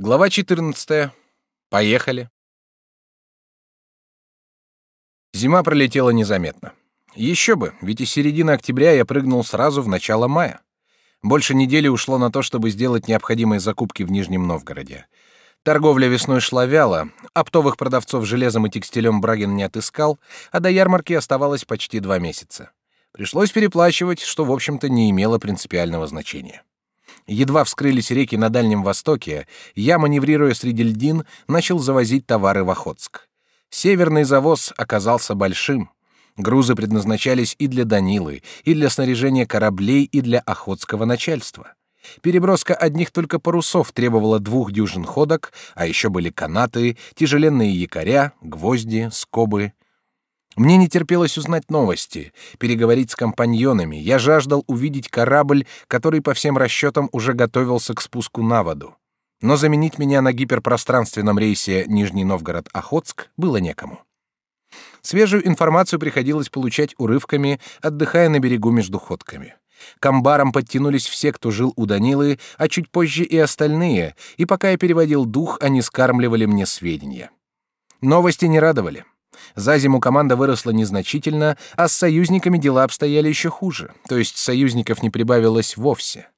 Глава 14. Поехали. Зима пролетела незаметно. Еще бы, ведь из середины октября я прыгнул сразу в начало мая. Больше недели ушло на то, чтобы сделать необходимые закупки в Нижнем Новгороде. Торговля весной шла вяло, оптовых продавцов железом и текстилем Брагин не отыскал, а до ярмарки оставалось почти два месяца. Пришлось переплачивать, что, в общем-то, не имело принципиального значения. Едва вскрылись реки на Дальнем Востоке, я, маневрируя среди льдин, начал завозить товары в Охотск. Северный завоз оказался большим. Грузы предназначались и для Данилы, и для снаряжения кораблей, и для охотского начальства. Переброска одних только парусов требовала двух дюжин ходок, а еще были канаты, тяжеленные якоря, гвозди, скобы — мне не терпелось узнать новости, переговорить с компаньонами. Я жаждал увидеть корабль, который по всем расчетам уже готовился к спуску на воду. Но заменить меня на гиперпространственном рейсе Нижний Новгород-Охотск было некому. Свежую информацию приходилось получать урывками, отдыхая на берегу между ходками. К амбарам подтянулись все, кто жил у Данилы, а чуть позже и остальные, и пока я переводил дух, они скармливали мне сведения. Новости не радовали. За зиму команда выросла незначительно, а с союзниками дела обстояли еще хуже, то есть союзников не прибавилось вовсе.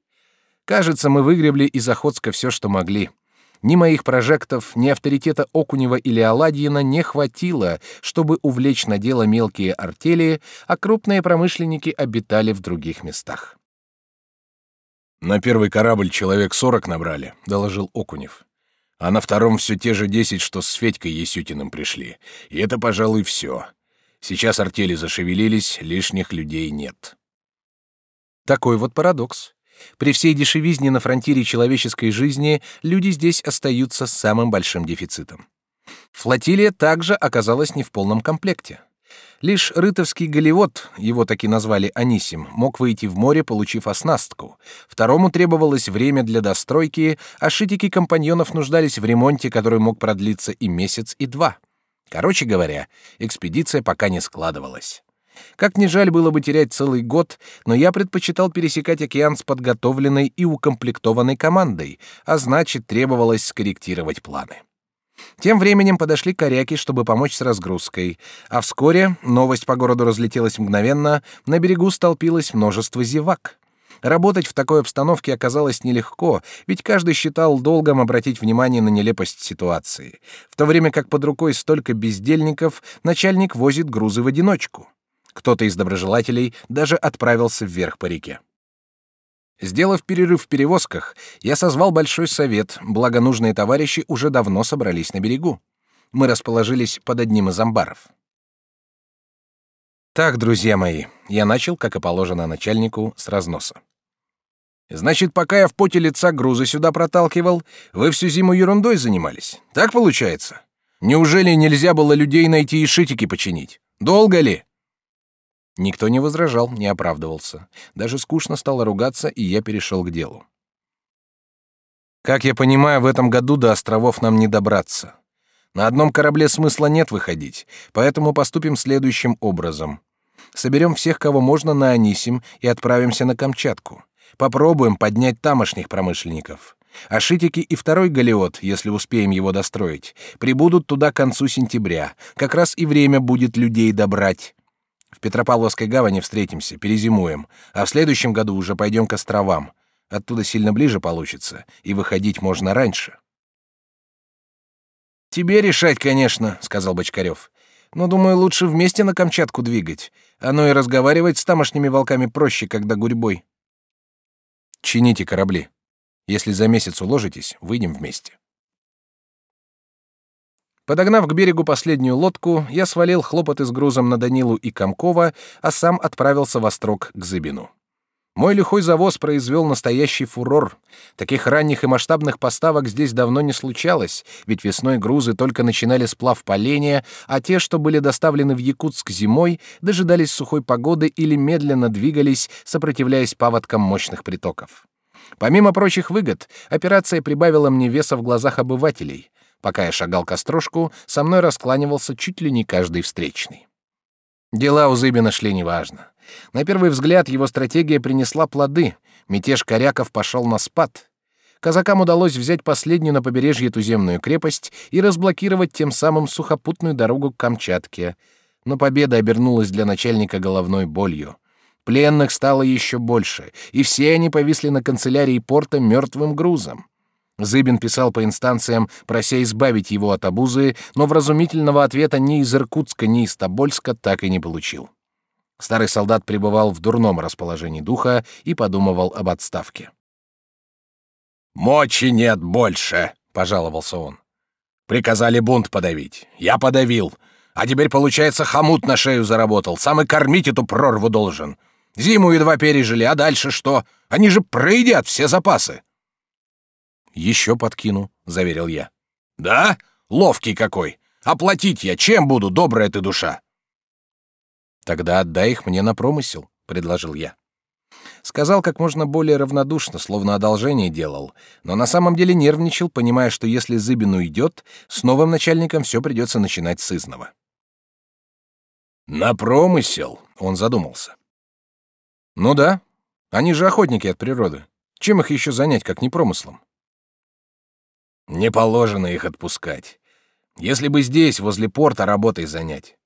Кажется, мы выгребли из Охотска все, что могли. Ни моих прожектов, ни авторитета Окунева или Аладьина не хватило, чтобы увлечь на дело мелкие артели, а крупные промышленники обитали в других местах. «На первый корабль человек сорок набрали», — доложил Окунев а на втором все те же десять, что с Федькой Есютиным пришли. И это, пожалуй, все. Сейчас артели зашевелились, лишних людей нет. Такой вот парадокс. При всей дешевизне на фронтире человеческой жизни люди здесь остаются самым большим дефицитом. Флотилия также оказалась не в полном комплекте. Лишь рытовский галеот, его таки назвали Анисим, мог выйти в море, получив оснастку. Второму требовалось время для достройки, а шитики компаньонов нуждались в ремонте, который мог продлиться и месяц, и два. Короче говоря, экспедиция пока не складывалась. Как ни жаль было бы терять целый год, но я предпочитал пересекать океан с подготовленной и укомплектованной командой, а значит, требовалось скорректировать планы. Тем временем подошли коряки, чтобы помочь с разгрузкой, а вскоре новость по городу разлетелась мгновенно, на берегу столпилось множество зевак. Работать в такой обстановке оказалось нелегко, ведь каждый считал долгом обратить внимание на нелепость ситуации. В то время как под рукой столько бездельников, начальник возит грузы в одиночку. Кто-то из доброжелателей даже отправился вверх по реке. Сделав перерыв в перевозках, я созвал большой совет, благо нужные товарищи уже давно собрались на берегу. Мы расположились под одним из амбаров. Так, друзья мои, я начал, как и положено начальнику, с разноса. Значит, пока я в поте лица грузы сюда проталкивал, вы всю зиму ерундой занимались. Так получается? Неужели нельзя было людей найти и шитики починить? Долго ли? Никто не возражал, не оправдывался. Даже скучно стало ругаться, и я перешел к делу. Как я понимаю, в этом году до островов нам не добраться. На одном корабле смысла нет выходить, поэтому поступим следующим образом. Соберем всех, кого можно, на Анисим и отправимся на Камчатку. Попробуем поднять тамошних промышленников. А Шитики и второй галеот, если успеем его достроить, прибудут туда к концу сентября. Как раз и время будет людей добрать. Петропавловской гавани встретимся, перезимуем, а в следующем году уже пойдем к островам. Оттуда сильно ближе получится, и выходить можно раньше. Тебе решать, конечно, сказал Бочкарев. Но думаю, лучше вместе на Камчатку двигать. Оно и разговаривать с тамошними волками проще, когда гурьбой. Чините корабли. Если за месяц уложитесь, выйдем вместе. Подогнав к берегу последнюю лодку, я свалил хлопоты с грузом на Данилу и Комкова, а сам отправился в Острог к Зыбину. Мой лихой завоз произвел настоящий фурор. Таких ранних и масштабных поставок здесь давно не случалось, ведь весной грузы только начинали сплав поленья, а те, что были доставлены в Якутск зимой, дожидались сухой погоды или медленно двигались, сопротивляясь паводкам мощных притоков. Помимо прочих выгод, операция прибавила мне веса в глазах обывателей. Пока я шагал к острожку, со мной раскланивался чуть ли не каждый встречный. Дела у Зыбина шли неважно. На первый взгляд его стратегия принесла плоды. Мятеж коряков пошел на спад. казакам удалось взять последнюю на побережье туземную крепость и разблокировать тем самым сухопутную дорогу к Камчатке. Но победа обернулась для начальника головной болью. Пленных стало еще больше, и все они повисли на канцелярии порта мертвым грузом. Зыбин писал по инстанциям, прося избавить его от обузы, но вразумительного ответа ни из Иркутска, ни из Тобольска так и не получил. Старый солдат пребывал в дурном расположении духа и подумывал об отставке. «Мочи нет больше», — пожаловался он. «Приказали бунт подавить. Я подавил. А теперь, получается, хомут на шею заработал. Сам и кормить эту прорву должен. Зиму едва пережили, а дальше что? Они же проедят все запасы». «Еще подкину», — заверил я. «Да? Ловкий какой! Оплатить я чем буду, добрая ты душа?» «Тогда отдай их мне на промысел», — предложил я. Сказал как можно более равнодушно, словно одолжение делал, но на самом деле нервничал, понимая, что если Зыбин уйдет, с новым начальником все придется начинать с изного. «На промысел?» — он задумался. «Ну да, они же охотники от природы. Чем их еще занять, как не промыслом?» «Не положено их отпускать. Если бы здесь, возле порта, работой занять».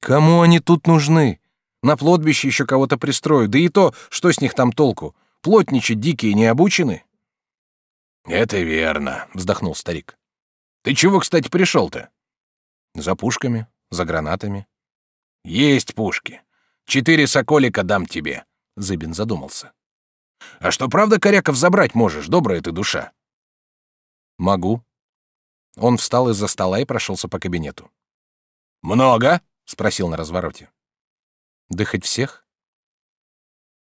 «Кому они тут нужны? На плотбище еще кого-то пристроят, да и то, что с них там толку? Плотничи дикие не обучены?» «Это верно», — вздохнул старик. «Ты чего, кстати, пришел-то?» «За пушками, за гранатами». «Есть пушки. Четыре соколика дам тебе», — Зыбин задумался. «А что, правда, коряков забрать можешь, добрая ты душа?» «Могу». Он встал из-за стола и прошелся по кабинету. «Много?» — спросил на развороте. Да хоть всех?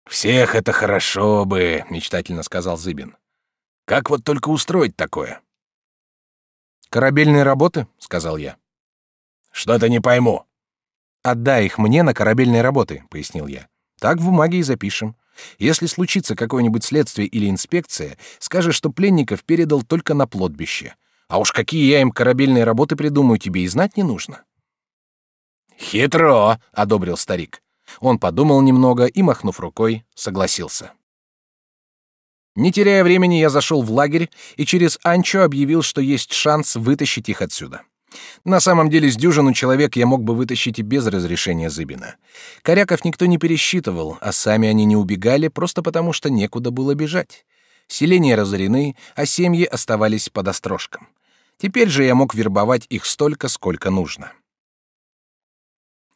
Всех это хорошо бы, мечтательно сказал Зыбин. Как вот только устроить такое? Корабельные работы, сказал я. Что-то не пойму. Отдай их мне на корабельные работы, пояснил я. Так в бумаге и запишем. Если случится какое-нибудь следствие или инспекция, скажешь, что пленников передал только на плотбище. А уж какие я им корабельные работы придумаю, тебе и знать не нужно. Хитро, одобрил старик. Он подумал немного и, махнув рукой, согласился. Не теряя времени, я зашел в лагерь и через Анчо объявил, что есть шанс вытащить их отсюда. На самом деле, с дюжину человек я мог бы вытащить и без разрешения Зыбина. Коряков никто не пересчитывал, а сами они не убегали просто потому, что некуда было бежать. Селения разорены, а семьи оставались под острожком. Теперь же я мог вербовать их столько, сколько нужно.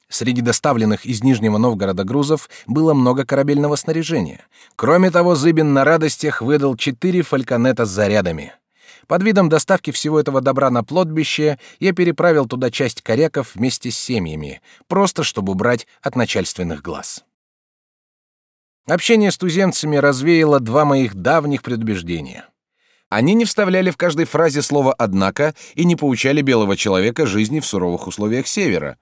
Среди доставленных из Нижнего Новгорода грузов было много корабельного снаряжения. Кроме того, Зыбин на радостях выдал четыре фальконета с зарядами. Под видом доставки всего этого добра на плотбище я переправил туда часть коряков вместе с семьями, просто чтобы убрать от начальственных глаз. Общение с туземцами развеяло два моих давних предубеждения. Они не вставляли в каждой фразе слово «однако» и не поучали белого человека жизни в суровых условиях Севера,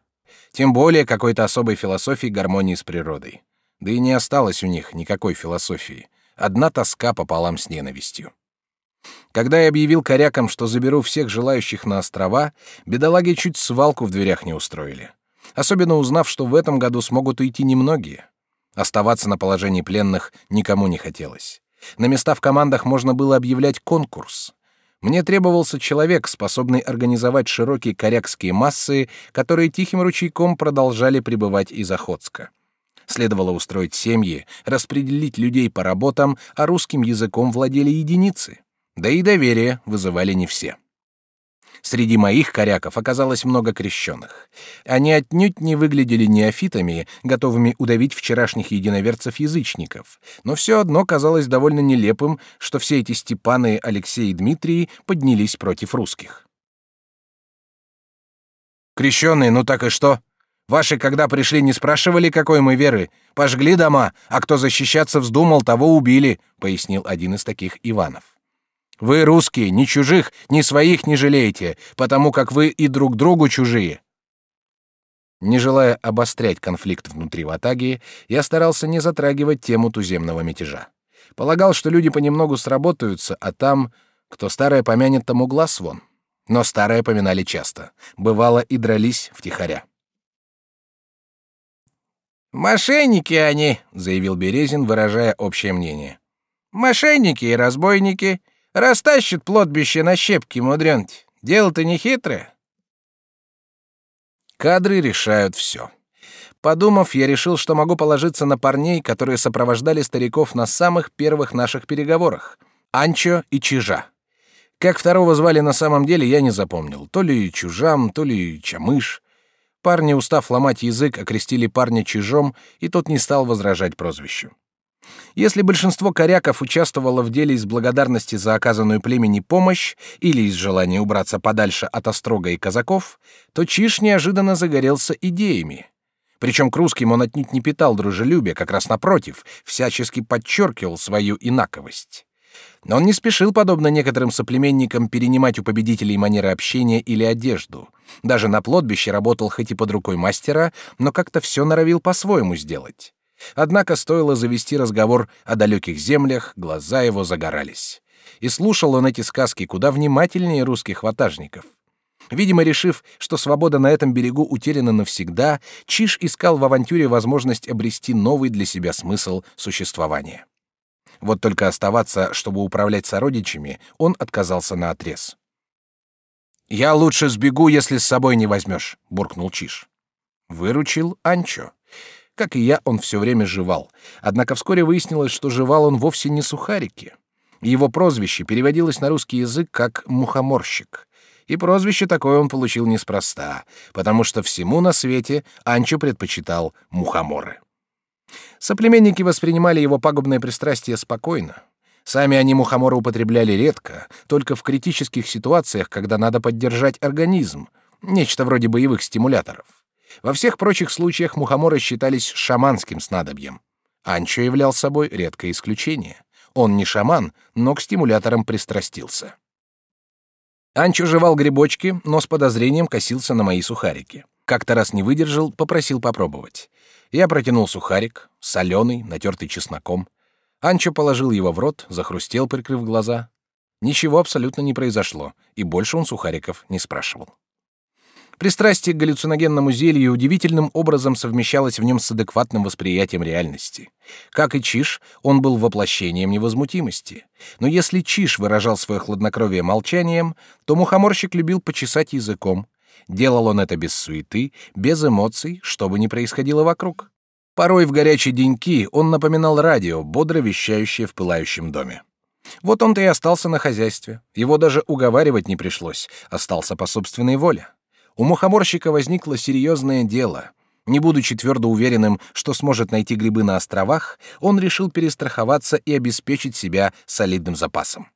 тем более какой-то особой философии гармонии с природой. Да и не осталось у них никакой философии. Одна тоска пополам с ненавистью. Когда я объявил корякам, что заберу всех желающих на острова, бедолаги чуть свалку в дверях не устроили. Особенно узнав, что в этом году смогут уйти немногие. Оставаться на положении пленных никому не хотелось. На места в командах можно было объявлять конкурс. Мне требовался человек, способный организовать широкие корякские массы, которые тихим ручейком продолжали прибывать из Охотска. Следовало устроить семьи, распределить людей по работам, а русским языком владели единицы. Да и доверие вызывали не все. Среди моих коряков оказалось много крещенных. Они отнюдь не выглядели неофитами, готовыми удавить вчерашних единоверцев-язычников, но все одно казалось довольно нелепым, что все эти Степаны, Алексей и Дмитрий поднялись против русских. «Крещенные, ну так и что? Ваши, когда пришли, не спрашивали, какой мы веры? Пожгли дома, а кто защищаться вздумал, того убили», — пояснил один из таких Иванов. Вы, русские, ни чужих, ни своих не жалеете, потому как вы и друг другу чужие. Не желая обострять конфликт внутри ватаги, я старался не затрагивать тему туземного мятежа. Полагал, что люди понемногу сработаются, а там, кто старое помянет, тому глаз вон. Но старое поминали часто. Бывало и дрались втихаря. «Мошенники они», — заявил Березин, выражая общее мнение. «Мошенники и разбойники. Растащит плотбище на щепки, мудрёнть. Дело-то не хитрое. Кадры решают все. Подумав, я решил, что могу положиться на парней, которые сопровождали стариков на самых первых наших переговорах — Анчо и Чижа. Как второго звали на самом деле, я не запомнил. То ли Чужам, то ли Чамыш. Парни, устав ломать язык, окрестили парня Чижом, и тот не стал возражать прозвищу. Если большинство коряков участвовало в деле из благодарности за оказанную племени помощь или из желания убраться подальше от острога и казаков, то Чиж неожиданно загорелся идеями. Причем к русским он отнюдь не питал дружелюбия, как раз напротив, всячески подчеркивал свою инаковость. Но он не спешил, подобно некоторым соплеменникам, перенимать у победителей манеры общения или одежду. Даже на плотбище работал хоть и под рукой мастера, но как-то все норовил по-своему сделать. Однако стоило завести разговор о далеких землях, глаза его загорались. И слушал он эти сказки куда внимательнее русских ватажников. Видимо, решив, что свобода на этом берегу утеряна навсегда, Чиш искал в авантюре возможность обрести новый для себя смысл существования. Вот только оставаться, чтобы управлять сородичами, он отказался на отрез. «Я лучше сбегу, если с собой не возьмешь», — буркнул Чиш. Выручил Анчо. Как и я, он все время жевал. Однако вскоре выяснилось, что жевал он вовсе не сухарики. Его прозвище переводилось на русский язык как «мухоморщик». И прозвище такое он получил неспроста, потому что всему на свете Анчо предпочитал мухоморы. Соплеменники воспринимали его пагубное пристрастие спокойно. Сами они мухоморы употребляли редко, только в критических ситуациях, когда надо поддержать организм, нечто вроде боевых стимуляторов. Во всех прочих случаях мухоморы считались шаманским снадобьем. Анчо являл собой редкое исключение. Он не шаман, но к стимуляторам пристрастился. Анчо жевал грибочки, но с подозрением косился на мои сухарики. Как-то раз не выдержал, попросил попробовать. Я протянул сухарик, соленый, натертый чесноком. Анчо положил его в рот, захрустел, прикрыв глаза. Ничего абсолютно не произошло, и больше он сухариков не спрашивал. Пристрастие к галлюциногенному зелью удивительным образом совмещалось в нем с адекватным восприятием реальности. Как и Чиш, он был воплощением невозмутимости. Но если Чиш выражал свое хладнокровие молчанием, то мухоморщик любил почесать языком. Делал он это без суеты, без эмоций, что бы ни происходило вокруг. Порой в горячие деньки он напоминал радио, бодро вещающее в пылающем доме. Вот он-то и остался на хозяйстве. Его даже уговаривать не пришлось, остался по собственной воле. У мухоморщика возникло серьезное дело. Не будучи твердо уверенным, что сможет найти грибы на островах, он решил перестраховаться и обеспечить себя солидным запасом.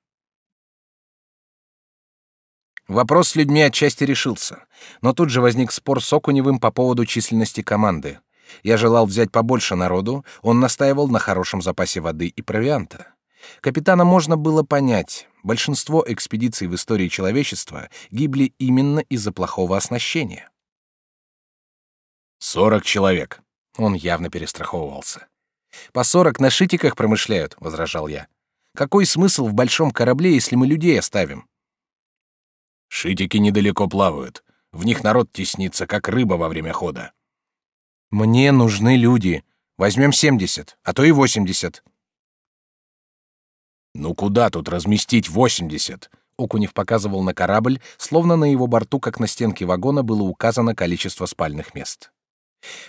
Вопрос с людьми отчасти решился, но тут же возник спор с Окуневым по поводу численности команды. Я желал взять побольше народу, он настаивал на хорошем запасе воды и провианта. Капитана можно было понять. Большинство экспедиций в истории человечества гибли именно из-за плохого оснащения. «Сорок человек». Он явно перестраховывался. «По сорок на шитиках промышляют», — возражал я. «Какой смысл в большом корабле, если мы людей оставим?» «Шитики недалеко плавают. В них народ теснится, как рыба во время хода». «Мне нужны люди. Возьмем семьдесят, а то и восемьдесят». Ну куда тут разместить восемьдесят? Окунев показывал на корабль, словно на его борту, как на стенке вагона, было указано количество спальных мест.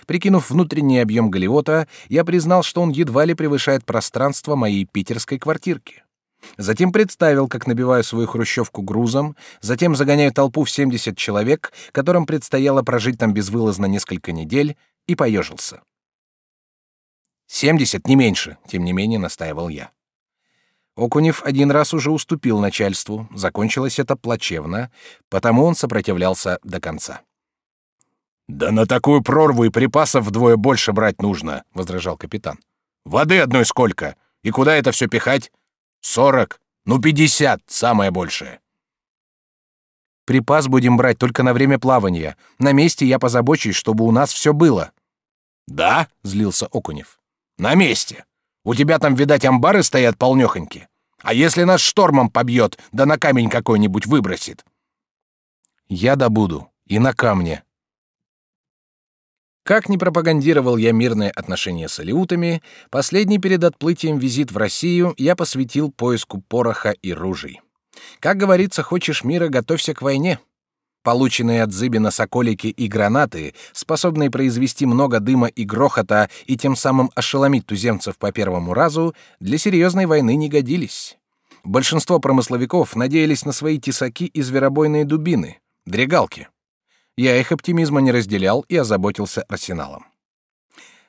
Прикинув внутренний объем галеота, я признал, что он едва ли превышает пространство моей питерской квартирки. Затем представил, как набиваю свою хрущевку грузом, затем загоняю толпу в 70 человек, которым предстояло прожить там безвылазно несколько недель, и поежился. «Семьдесят, не меньше», — тем не менее настаивал я. Окунев один раз уже уступил начальству, закончилось это плачевно, потому он сопротивлялся до конца. «Да на такую прорву и припасов вдвое больше брать нужно», — возражал капитан. «Воды одной сколько? И куда это все пихать? Сорок? Ну, пятьдесят, самое большее». «Припас будем брать только на время плавания. На месте я позабочусь, чтобы у нас все было». «Да?» — злился Окунев. «На месте. У тебя там, видать, амбары стоят полнёхоньки. А если нас штормом побьет, да на камень какой-нибудь выбросит? Я добуду. И на камне. Как ни пропагандировал я мирные отношения с алиутами, последний перед отплытием визит в Россию я посвятил поиску пороха и ружей. Как говорится, хочешь мира, готовься к войне. Полученные от Зыбина соколики и гранаты, способные произвести много дыма и грохота и тем самым ошеломить туземцев по первому разу, для серьезной войны не годились. Большинство промысловиков надеялись на свои тесаки и зверобойные дубины, дрегалки. Я их оптимизма не разделял и озаботился арсеналом.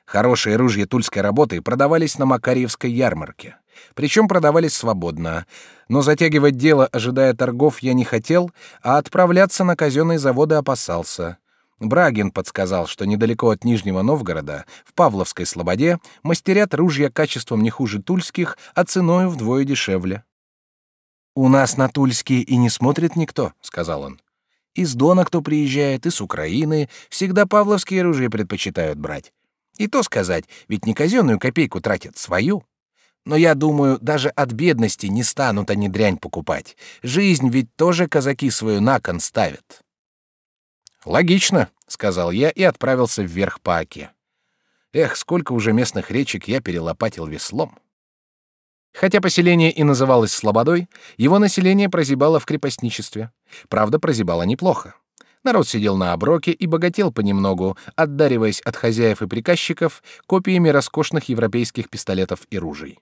Хорошие ружья тульской работы продавались на Макарьевской ярмарке. Причем продавались свободно. Но затягивать дело, ожидая торгов, я не хотел, а отправляться на казенные заводы опасался. Брагин подсказал, что недалеко от Нижнего Новгорода, в Павловской Слободе, мастерят ружья качеством не хуже тульских, а ценой вдвое дешевле. «У нас на тульские и не смотрит никто», — сказал он. «Из Дона кто приезжает, и с Украины, всегда павловские ружья предпочитают брать. И то сказать, ведь не казенную копейку тратят, свою. Но я думаю, даже от бедности не станут они дрянь покупать. Жизнь ведь тоже казаки свою на кон ставят. Логично, сказал я и отправился вверх по оке. Эх, сколько уже местных речек я перелопатил веслом. Хотя поселение и называлось Слободой, его население прозябало в крепостничестве. Правда, прозябало неплохо. Народ сидел на оброке и богател понемногу, отдариваясь от хозяев и приказчиков копиями роскошных европейских пистолетов и ружей.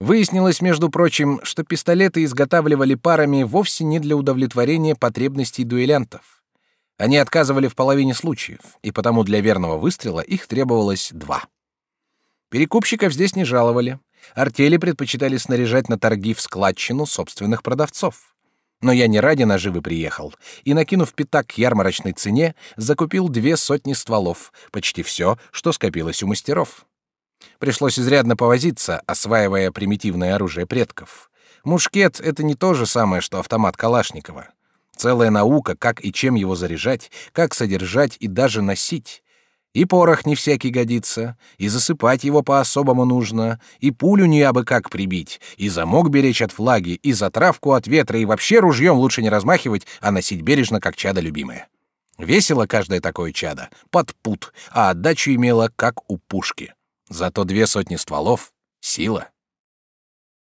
Выяснилось, между прочим, что пистолеты изготавливали парами вовсе не для удовлетворения потребностей дуэлянтов. Они отказывали в половине случаев, и потому для верного выстрела их требовалось два. Перекупщиков здесь не жаловали. Артели предпочитали снаряжать на торги в складчину собственных продавцов. Но я не ради наживы приехал, и, накинув пятак к ярмарочной цене, закупил две сотни стволов, почти все, что скопилось у мастеров. Пришлось изрядно повозиться, осваивая примитивное оружие предков. Мушкет — это не то же самое, что автомат Калашникова. Целая наука, как и чем его заряжать, как содержать и даже носить. И порох не всякий годится, и засыпать его по-особому нужно, и пулю не абы как прибить, и замок беречь от флаги, и затравку от ветра, и вообще ружьем лучше не размахивать, а носить бережно, как чадо любимое. Весело каждое такое чадо, под пут, а отдачу имело, как у пушки. Зато две сотни стволов — сила.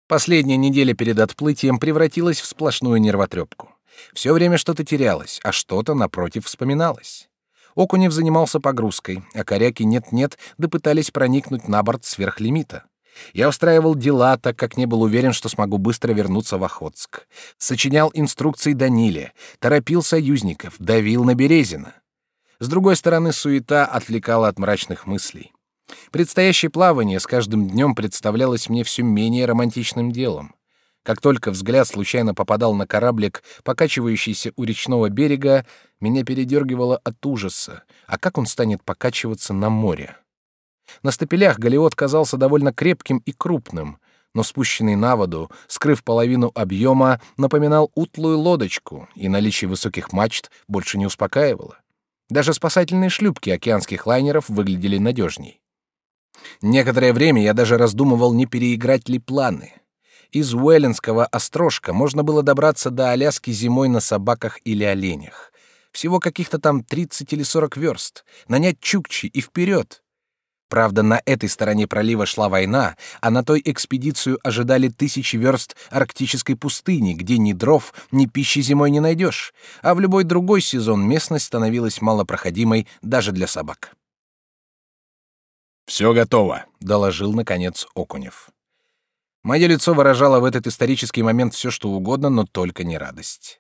Последняя неделя перед отплытием превратилась в сплошную нервотрепку. Все время что-то терялось, а что-то, напротив, вспоминалось. Окунев занимался погрузкой, а коряки нет-нет, да пытались проникнуть на борт сверхлимита. Я устраивал дела, так как не был уверен, что смогу быстро вернуться в Охотск. Сочинял инструкции Даниле, торопил союзников, давил на Березина. С другой стороны, суета отвлекала от мрачных мыслей. Предстоящее плавание с каждым днем представлялось мне все менее романтичным делом. Как только взгляд случайно попадал на кораблик, покачивающийся у речного берега, меня передергивало от ужаса. А как он станет покачиваться на море? На стапелях галеот казался довольно крепким и крупным, но спущенный на воду, скрыв половину объема, напоминал утлую лодочку, и наличие высоких мачт больше не успокаивало. Даже спасательные шлюпки океанских лайнеров выглядели надежней. Некоторое время я даже раздумывал, не переиграть ли планы. Из Уэлленского острожка можно было добраться до Аляски зимой на собаках или оленях. Всего каких-то там 30 или 40 верст. Нанять чукчи и вперед. Правда, на этой стороне пролива шла война, а на той экспедицию ожидали тысячи верст арктической пустыни, где ни дров, ни пищи зимой не найдешь, а в любой другой сезон местность становилась малопроходимой даже для собак. «Все готово», — доложил, наконец, Окунев. Мое лицо выражало в этот исторический момент все, что угодно, но только не радость.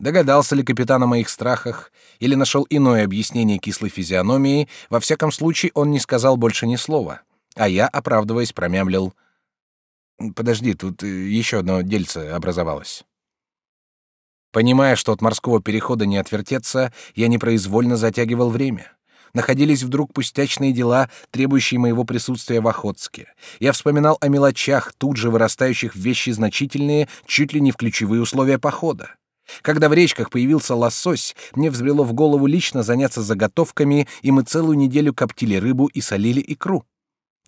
Догадался ли капитан о моих страхах или нашел иное объяснение кислой физиономии, во всяком случае он не сказал больше ни слова, а я, оправдываясь, промямлил. «Подожди, тут э, еще одно дельце образовалось». Понимая, что от морского перехода не отвертеться, я непроизвольно затягивал время находились вдруг пустячные дела, требующие моего присутствия в Охотске. Я вспоминал о мелочах, тут же вырастающих в вещи значительные, чуть ли не в ключевые условия похода. Когда в речках появился лосось, мне взбрело в голову лично заняться заготовками, и мы целую неделю коптили рыбу и солили икру.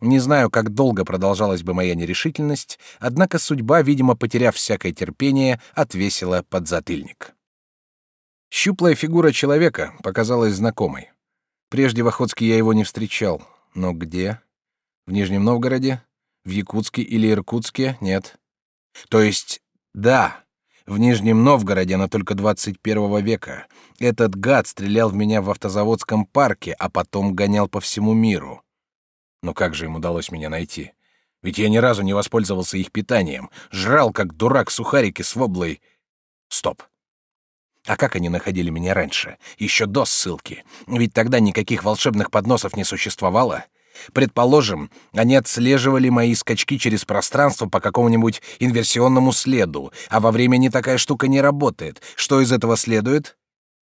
Не знаю, как долго продолжалась бы моя нерешительность, однако судьба, видимо, потеряв всякое терпение, отвесила подзатыльник. Щуплая фигура человека показалась знакомой. Прежде в Охотске я его не встречал. Но где? В Нижнем Новгороде? В Якутске или Иркутске? Нет. То есть, да. В Нижнем Новгороде она только 21 века. Этот гад стрелял в меня в автозаводском парке, а потом гонял по всему миру. Но как же им удалось меня найти? Ведь я ни разу не воспользовался их питанием. Жрал, как дурак, сухарики с воблой. Стоп. А как они находили меня раньше? Еще до ссылки. Ведь тогда никаких волшебных подносов не существовало. Предположим, они отслеживали мои скачки через пространство по какому-нибудь инверсионному следу, а во времени такая штука не работает. Что из этого следует?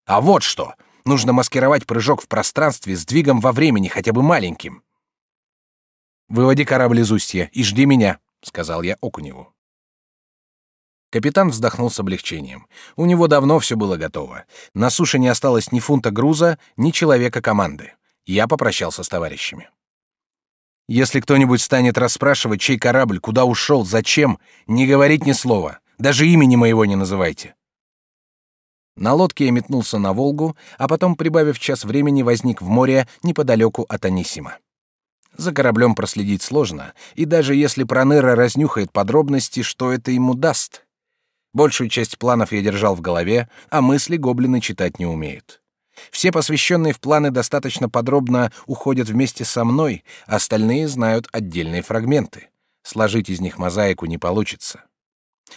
А вот что. Нужно маскировать прыжок в пространстве сдвигом во времени, хотя бы маленьким. «Выводи корабль из устья и жди меня», — сказал я Окуневу. Капитан вздохнул с облегчением. У него давно все было готово. На суше не осталось ни фунта груза, ни человека команды. Я попрощался с товарищами. Если кто-нибудь станет расспрашивать, чей корабль, куда ушел, зачем, не говорить ни слова. Даже имени моего не называйте. На лодке я метнулся на Волгу, а потом, прибавив час времени, возник в море неподалеку от Анисима. За кораблем проследить сложно, и даже если Проныра разнюхает подробности, что это ему даст? Большую часть планов я держал в голове, а мысли гоблины читать не умеют. Все посвященные в планы достаточно подробно уходят вместе со мной, остальные знают отдельные фрагменты. Сложить из них мозаику не получится.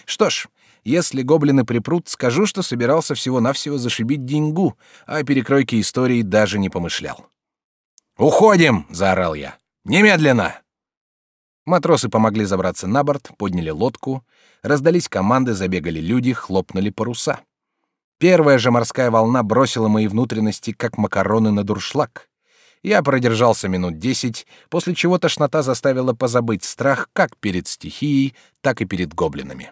Что ж, если гоблины припрут, скажу, что собирался всего-навсего зашибить деньгу, а о перекройке истории даже не помышлял. «Уходим!» — заорал я. «Немедленно!» Матросы помогли забраться на борт, подняли лодку, раздались команды, забегали люди, хлопнули паруса. Первая же морская волна бросила мои внутренности, как макароны на дуршлаг. Я продержался минут десять, после чего тошнота заставила позабыть страх как перед стихией, так и перед гоблинами.